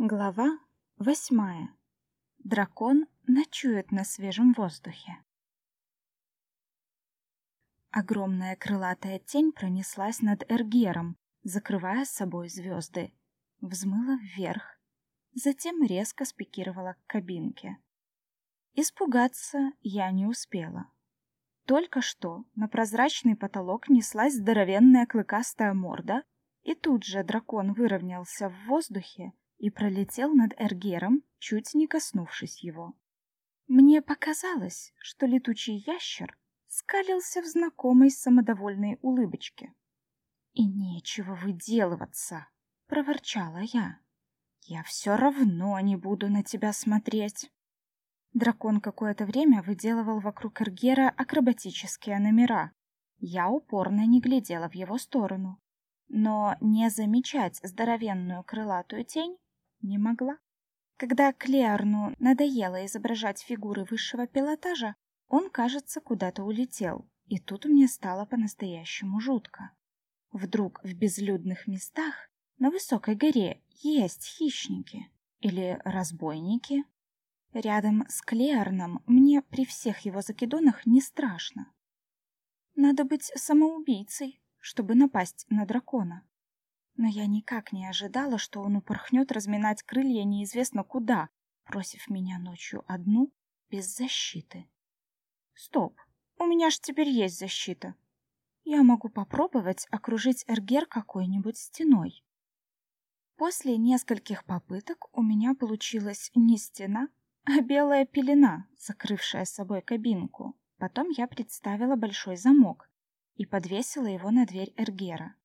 Глава восьмая. Дракон ночует на свежем воздухе. Огромная крылатая тень пронеслась над Эргером, закрывая с собой звезды. Взмыла вверх, затем резко спикировала к кабинке. Испугаться я не успела. Только что на прозрачный потолок неслась здоровенная клыкастая морда, и тут же дракон выровнялся в воздухе и пролетел над Эргером, чуть не коснувшись его. Мне показалось, что летучий ящер скалился в знакомой самодовольной улыбочке. «И нечего выделываться!» — проворчала я. «Я все равно не буду на тебя смотреть!» Дракон какое-то время выделывал вокруг Эргера акробатические номера. Я упорно не глядела в его сторону. Но не замечать здоровенную крылатую тень не могла. Когда Клеарну надоело изображать фигуры высшего пилотажа, он, кажется, куда-то улетел, и тут мне стало по-настоящему жутко. Вдруг в безлюдных местах на высокой горе есть хищники или разбойники? Рядом с Клеарном мне при всех его закидонах не страшно. Надо быть самоубийцей, чтобы напасть на дракона но я никак не ожидала, что он упорхнет разминать крылья неизвестно куда, бросив меня ночью одну, без защиты. Стоп, у меня ж теперь есть защита. Я могу попробовать окружить Эргер какой-нибудь стеной. После нескольких попыток у меня получилась не стена, а белая пелена, закрывшая собой кабинку. Потом я представила большой замок и подвесила его на дверь Эргера.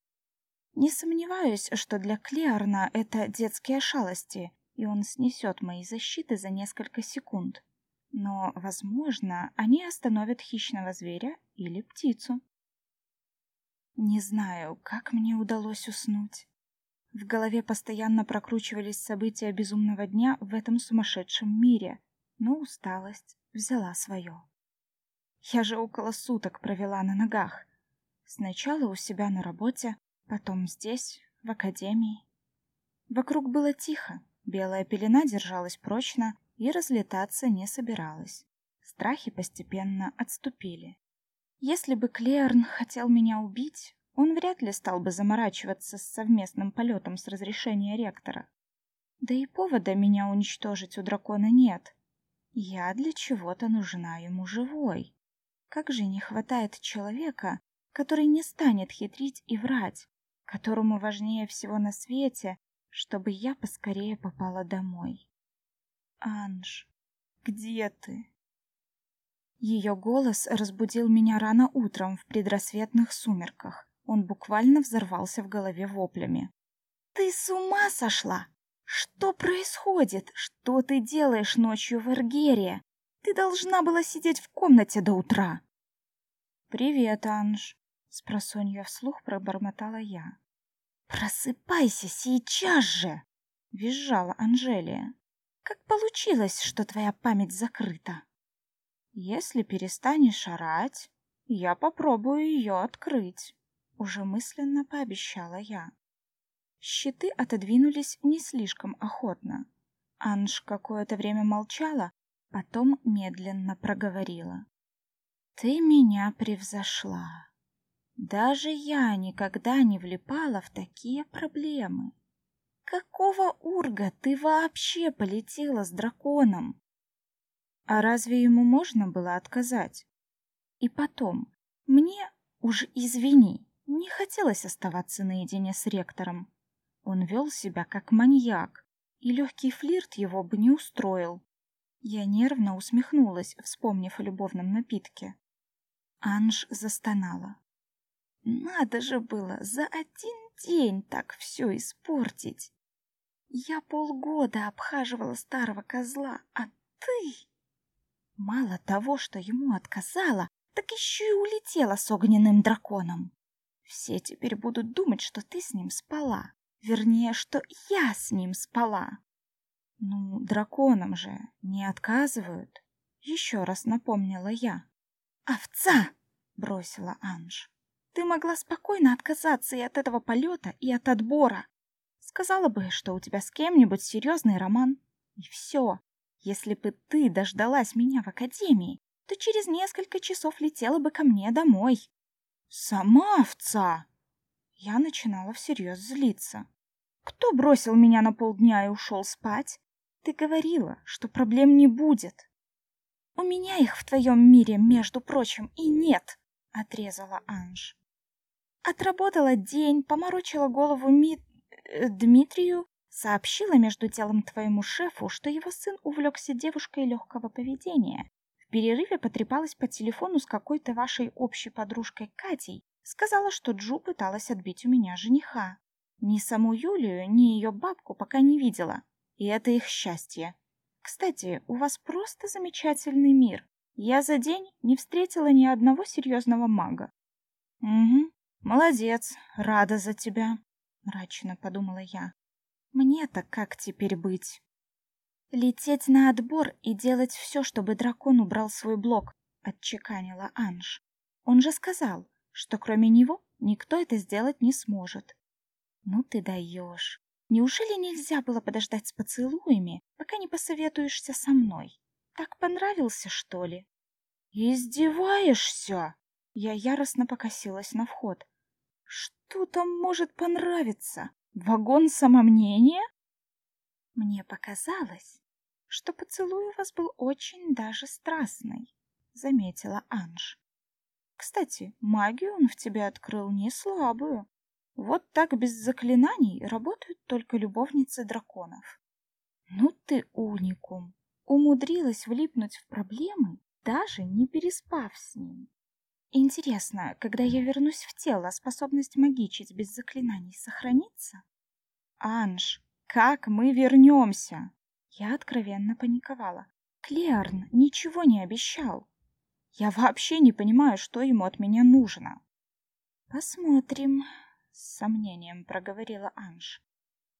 Не сомневаюсь, что для Клеарна это детские шалости, и он снесет мои защиты за несколько секунд. Но, возможно, они остановят хищного зверя или птицу. Не знаю, как мне удалось уснуть. В голове постоянно прокручивались события безумного дня в этом сумасшедшем мире, но усталость взяла свое. Я же около суток провела на ногах. Сначала у себя на работе, Потом здесь, в академии. Вокруг было тихо, белая пелена держалась прочно и разлетаться не собиралась. Страхи постепенно отступили. Если бы Клеарн хотел меня убить, он вряд ли стал бы заморачиваться с совместным полетом с разрешения ректора. Да и повода меня уничтожить у дракона нет. Я для чего-то нужна ему живой. Как же не хватает человека, который не станет хитрить и врать, которому важнее всего на свете, чтобы я поскорее попала домой. Анж, где ты? Ее голос разбудил меня рано утром в предрассветных сумерках. Он буквально взорвался в голове воплями. Ты с ума сошла? Что происходит? Что ты делаешь ночью в Эргере? Ты должна была сидеть в комнате до утра. Привет, Анж, спросонья вслух пробормотала я. «Просыпайся сейчас же!» — визжала Анжелия. «Как получилось, что твоя память закрыта?» «Если перестанешь орать, я попробую ее открыть», — уже мысленно пообещала я. Щиты отодвинулись не слишком охотно. Анж какое-то время молчала, потом медленно проговорила. «Ты меня превзошла. Даже я никогда не влипала в такие проблемы. Какого урга ты вообще полетела с драконом? А разве ему можно было отказать? И потом, мне, уж извини, не хотелось оставаться наедине с ректором. Он вел себя как маньяк, и легкий флирт его бы не устроил. Я нервно усмехнулась, вспомнив о любовном напитке. Анж застонала. Надо же было за один день так все испортить. Я полгода обхаживала старого козла, а ты... Мало того, что ему отказала, так еще и улетела с огненным драконом. Все теперь будут думать, что ты с ним спала. Вернее, что я с ним спала. Ну, драконам же не отказывают. Еще раз напомнила я. «Овца!» — бросила Анж. Ты могла спокойно отказаться и от этого полета, и от отбора. Сказала бы, что у тебя с кем-нибудь серьезный роман. И все. Если бы ты дождалась меня в академии, то через несколько часов летела бы ко мне домой. Сама овца! Я начинала всерьез злиться. Кто бросил меня на полдня и ушел спать? Ты говорила, что проблем не будет. У меня их в твоем мире, между прочим, и нет, отрезала Анж. Отработала день, поморочила голову Ми... Э, Дмитрию, сообщила между делом твоему шефу, что его сын увлекся девушкой легкого поведения. В перерыве потрепалась по телефону с какой-то вашей общей подружкой Катей, сказала, что Джу пыталась отбить у меня жениха. Ни саму Юлию, ни ее бабку пока не видела, и это их счастье. Кстати, у вас просто замечательный мир. Я за день не встретила ни одного серьезного мага. Угу, молодец, рада за тебя, мрачно подумала я. Мне-то как теперь быть? Лететь на отбор и делать все, чтобы дракон убрал свой блок, отчеканила Анж. Он же сказал, что кроме него никто это сделать не сможет. Ну ты даешь. Неужели нельзя было подождать с поцелуями, пока не посоветуешься со мной? Так понравился, что ли? Издеваешься? Я яростно покосилась на вход. Что там может понравиться? Вагон самомнения? Мне показалось, что поцелуй у вас был очень даже страстный, заметила Анж. Кстати, магию он в тебе открыл не слабую. Вот так без заклинаний работают только любовницы драконов. Ну ты уникум. Умудрилась влипнуть в проблемы, даже не переспав с ним. Интересно, когда я вернусь в тело, способность магичить без заклинаний сохранится? Анж, как мы вернемся? Я откровенно паниковала. Клеарн ничего не обещал. Я вообще не понимаю, что ему от меня нужно. Посмотрим, с сомнением проговорила Анж.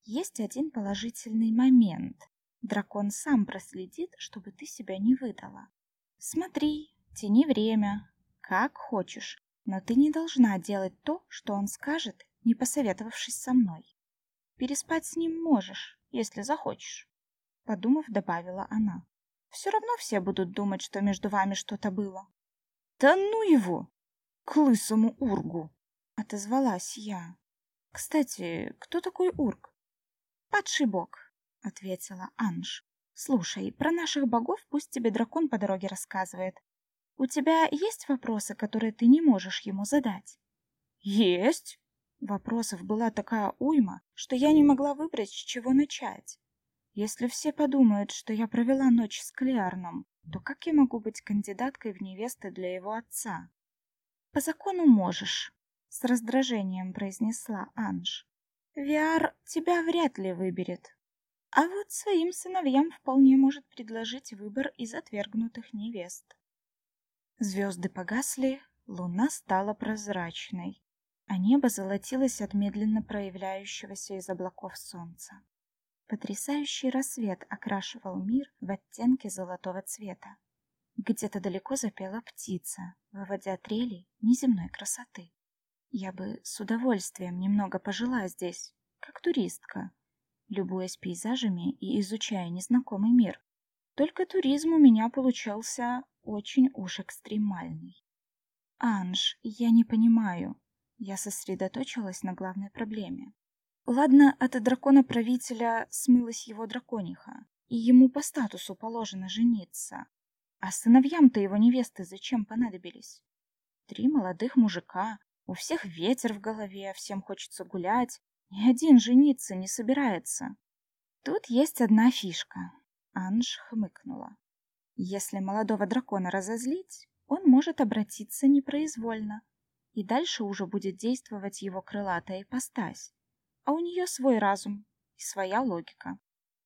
Есть один положительный момент. Дракон сам проследит, чтобы ты себя не выдала. Смотри, тяни время, как хочешь, но ты не должна делать то, что он скажет, не посоветовавшись со мной. Переспать с ним можешь, если захочешь, подумав, добавила она. Все равно все будут думать, что между вами что-то было. Да ну его, к лысому ургу отозвалась я. Кстати, кто такой Урк? Падший бог, ответила Анж. Слушай, про наших богов пусть тебе дракон по дороге рассказывает. У тебя есть вопросы, которые ты не можешь ему задать? Есть. Вопросов была такая уйма, что я не могла выбрать, с чего начать. Если все подумают, что я провела ночь с Клеарном, то как я могу быть кандидаткой в невесты для его отца? По закону можешь, с раздражением произнесла Анж. Виар тебя вряд ли выберет. А вот своим сыновьям вполне может предложить выбор из отвергнутых невест. Звезды погасли, луна стала прозрачной, а небо золотилось от медленно проявляющегося из облаков солнца. Потрясающий рассвет окрашивал мир в оттенки золотого цвета. Где-то далеко запела птица, выводя трели неземной красоты. Я бы с удовольствием немного пожила здесь, как туристка, любуясь пейзажами и изучая незнакомый мир. Только туризм у меня получался очень уж экстремальный. Анж, я не понимаю. Я сосредоточилась на главной проблеме. Ладно, от дракона-правителя смылась его дракониха, и ему по статусу положено жениться. А сыновьям-то его невесты зачем понадобились? Три молодых мужика, у всех ветер в голове, всем хочется гулять. Ни один жениться не собирается. Тут есть одна фишка. Анж хмыкнула. Если молодого дракона разозлить, он может обратиться непроизвольно, и дальше уже будет действовать его крылатая ипостась. А у нее свой разум и своя логика.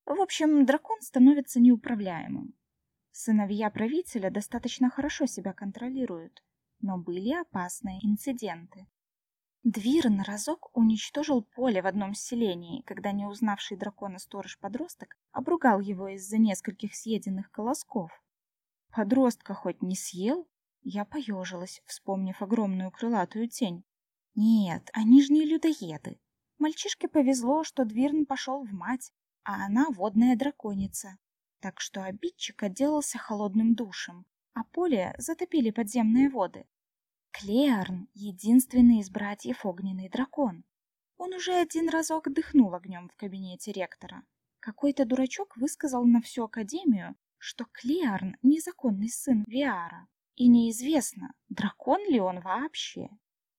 В общем, дракон становится неуправляемым. Сыновья правителя достаточно хорошо себя контролируют, но были опасные инциденты. Двирн разок уничтожил поле в одном селении, когда не узнавший дракона сторож-подросток обругал его из-за нескольких съеденных колосков. Подростка хоть не съел? Я поежилась, вспомнив огромную крылатую тень. Нет, они же не людоеды. Мальчишке повезло, что Двирн пошел в мать, а она водная драконица. Так что обидчик отделался холодным душем, а поле затопили подземные воды. Клеарн — единственный из братьев огненный дракон. Он уже один разок дыхнул огнем в кабинете ректора. Какой-то дурачок высказал на всю академию, что Клеарн — незаконный сын Виара, и неизвестно, дракон ли он вообще.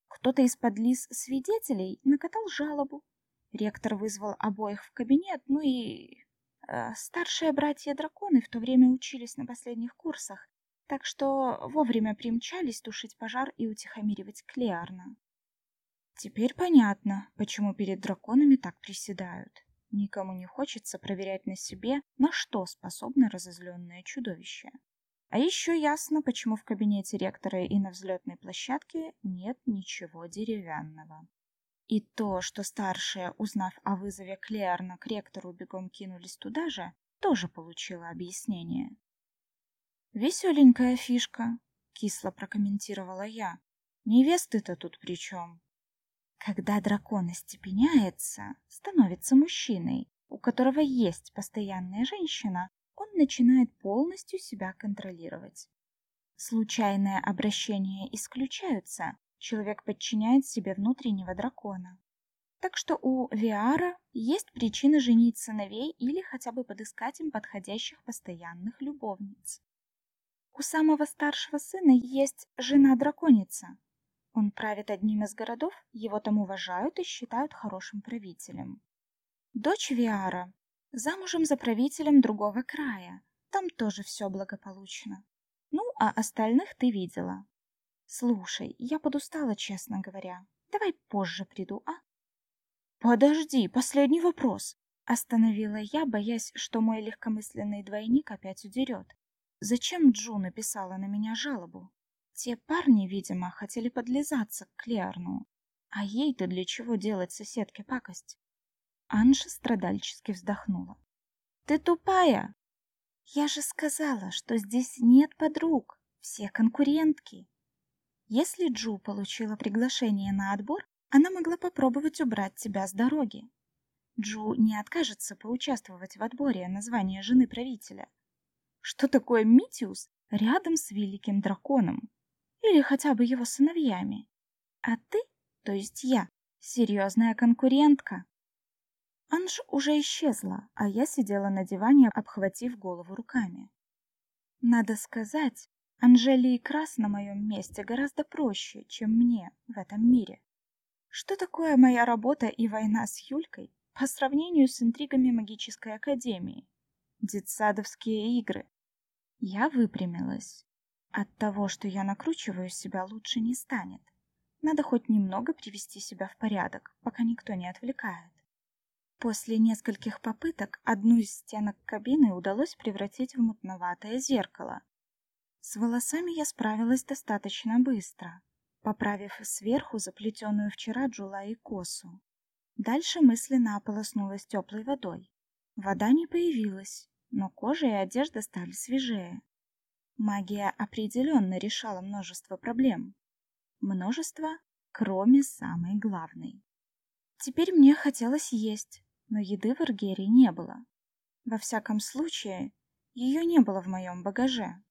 Кто-то из подлиз свидетелей накатал жалобу. Ректор вызвал обоих в кабинет, ну и... Э, старшие братья-драконы в то время учились на последних курсах, так что вовремя примчались тушить пожар и утихомиривать Клеарна. Теперь понятно, почему перед драконами так приседают. Никому не хочется проверять на себе, на что способно разозленное чудовище. А еще ясно, почему в кабинете ректора и на взлетной площадке нет ничего деревянного. И то, что старшие, узнав о вызове Клеарна к ректору, бегом кинулись туда же, тоже получило объяснение. «Веселенькая фишка», — кисло прокомментировала я. «Невесты-то тут при чем?» Когда дракон остепеняется, становится мужчиной, у которого есть постоянная женщина, он начинает полностью себя контролировать. Случайные обращения исключаются, человек подчиняет себе внутреннего дракона. Так что у Виара есть причина женить сыновей или хотя бы подыскать им подходящих постоянных любовниц. У самого старшего сына есть жена-драконица. Он правит одним из городов, его там уважают и считают хорошим правителем. Дочь Виара замужем за правителем другого края. Там тоже все благополучно. Ну, а остальных ты видела. Слушай, я подустала, честно говоря. Давай позже приду, а? Подожди, последний вопрос. Остановила я, боясь, что мой легкомысленный двойник опять удерет. Зачем Джу написала на меня жалобу? Те парни, видимо, хотели подлизаться к Клеарну. А ей-то для чего делать соседке пакость? Анжа страдальчески вздохнула. «Ты тупая! Я же сказала, что здесь нет подруг, все конкурентки. Если Джу получила приглашение на отбор, она могла попробовать убрать тебя с дороги. Джу не откажется поучаствовать в отборе на звание жены правителя. Что такое Митиус рядом с великим драконом? Или хотя бы его сыновьями? А ты, то есть я, серьезная конкурентка. Анж уже исчезла, а я сидела на диване, обхватив голову руками. Надо сказать, Анжели и Крас на моем месте гораздо проще, чем мне в этом мире. Что такое моя работа и война с Юлькой по сравнению с интригами магической академии? Детсадовские игры. Я выпрямилась. От того, что я накручиваю себя, лучше не станет. Надо хоть немного привести себя в порядок, пока никто не отвлекает. После нескольких попыток одну из стенок кабины удалось превратить в мутноватое зеркало. С волосами я справилась достаточно быстро, поправив сверху заплетенную вчера джула и косу. Дальше мысленно ополоснулась теплой водой. Вода не появилась, но кожа и одежда стали свежее. Магия определенно решала множество проблем. Множество, кроме самой главной. Теперь мне хотелось есть, но еды в Аргере не было. Во всяком случае, ее не было в моем багаже.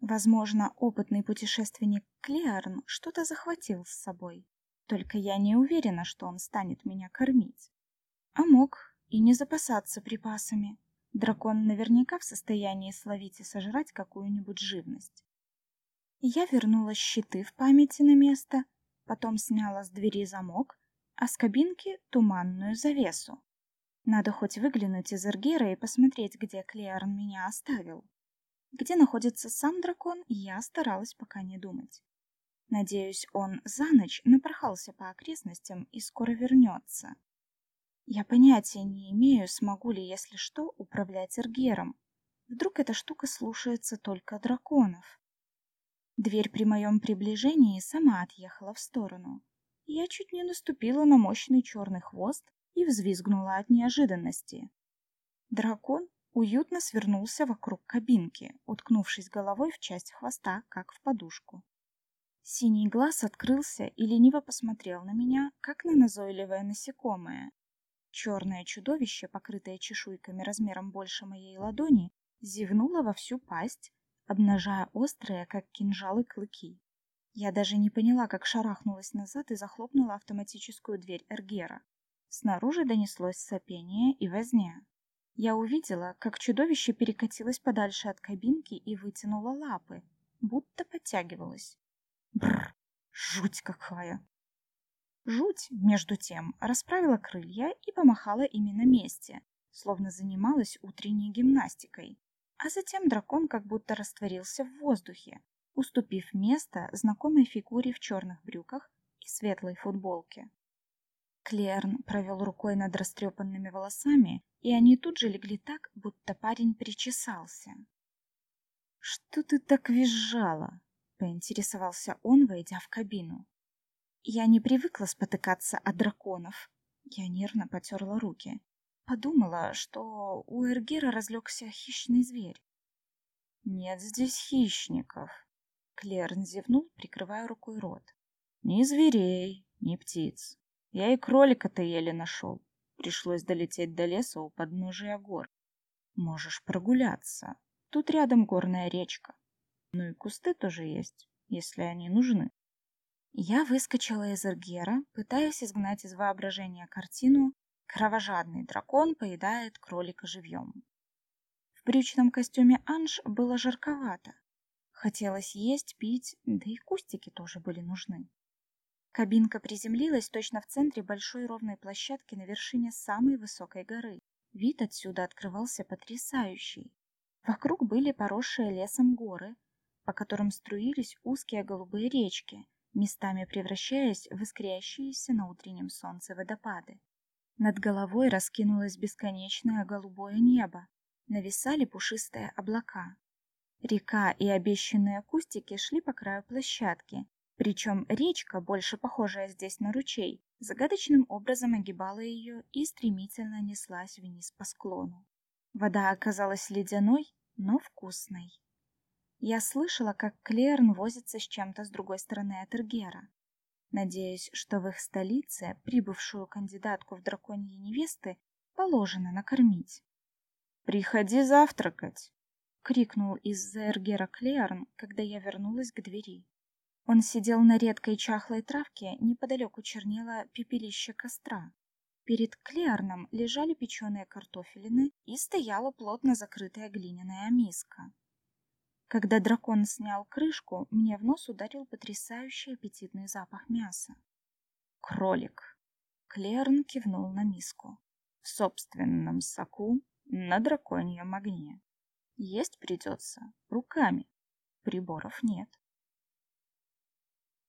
Возможно, опытный путешественник Клеарн что-то захватил с собой, только я не уверена, что он станет меня кормить. А мог и не запасаться припасами. Дракон наверняка в состоянии словить и сожрать какую-нибудь живность. Я вернула щиты в памяти на место, потом сняла с двери замок а с кабинки туманную завесу. Надо хоть выглянуть из Эргера и посмотреть, где Клеарн меня оставил. Где находится сам дракон, я старалась пока не думать. Надеюсь, он за ночь напорхался по окрестностям и скоро вернется. Я понятия не имею, смогу ли, если что, управлять Эргером. Вдруг эта штука слушается только драконов. Дверь при моем приближении сама отъехала в сторону. Я чуть не наступила на мощный черный хвост и взвизгнула от неожиданности. Дракон уютно свернулся вокруг кабинки, уткнувшись головой в часть хвоста, как в подушку. Синий глаз открылся и лениво посмотрел на меня, как на назойливое насекомое. Черное чудовище, покрытое чешуйками размером больше моей ладони, зевнуло во всю пасть, обнажая острые, как кинжалы, клыки. Я даже не поняла, как шарахнулась назад и захлопнула автоматическую дверь Эргера. Снаружи донеслось сопение и возня. Я увидела, как чудовище перекатилось подальше от кабинки и вытянуло лапы, будто подтягивалось. Бррр, жуть какая! Жуть, между тем, расправила крылья и помахала ими на месте, словно занималась утренней гимнастикой. А затем дракон как будто растворился в воздухе, уступив место знакомой фигуре в черных брюках и светлой футболке. Клерн провел рукой над растрепанными волосами, и они тут же легли так, будто парень причесался. «Что ты так визжала?» поинтересовался он, войдя в кабину. Я не привыкла спотыкаться от драконов. Я нервно потерла руки. Подумала, что у Эргера разлегся хищный зверь. «Нет здесь хищников», — Клерн зевнул, прикрывая рукой рот. «Ни зверей, ни птиц. Я и кролика-то еле нашел. Пришлось долететь до леса у подножия гор. Можешь прогуляться. Тут рядом горная речка. Ну и кусты тоже есть, если они нужны. Я выскочила из Эргера, пытаясь изгнать из воображения картину «Кровожадный дракон поедает кролика живьем». В брючном костюме Анж было жарковато. Хотелось есть, пить, да и кустики тоже были нужны. Кабинка приземлилась точно в центре большой ровной площадки на вершине самой высокой горы. Вид отсюда открывался потрясающий. Вокруг были поросшие лесом горы, по которым струились узкие голубые речки, местами превращаясь в искрящиеся на утреннем солнце водопады. Над головой раскинулось бесконечное голубое небо, нависали пушистые облака. Река и обещанные кустики шли по краю площадки, причем речка, больше похожая здесь на ручей, загадочным образом огибала ее и стремительно неслась вниз по склону. Вода оказалась ледяной, но вкусной. Я слышала, как Клерн возится с чем-то с другой стороны от Эргера. Надеюсь, что в их столице прибывшую кандидатку в драконьи невесты положено накормить. «Приходи завтракать!» — крикнул из-за Эргера Клеарн, когда я вернулась к двери. Он сидел на редкой чахлой травке, неподалеку чернело пепелище костра. Перед Клеарном лежали печеные картофелины и стояла плотно закрытая глиняная миска. Когда дракон снял крышку, мне в нос ударил потрясающий аппетитный запах мяса. Кролик. Клерн кивнул на миску. В собственном соку на драконьем огне. Есть придется руками. Приборов нет.